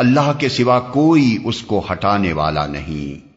اللہ کے سوا کوئی اس کو ہٹانے والا نہیں۔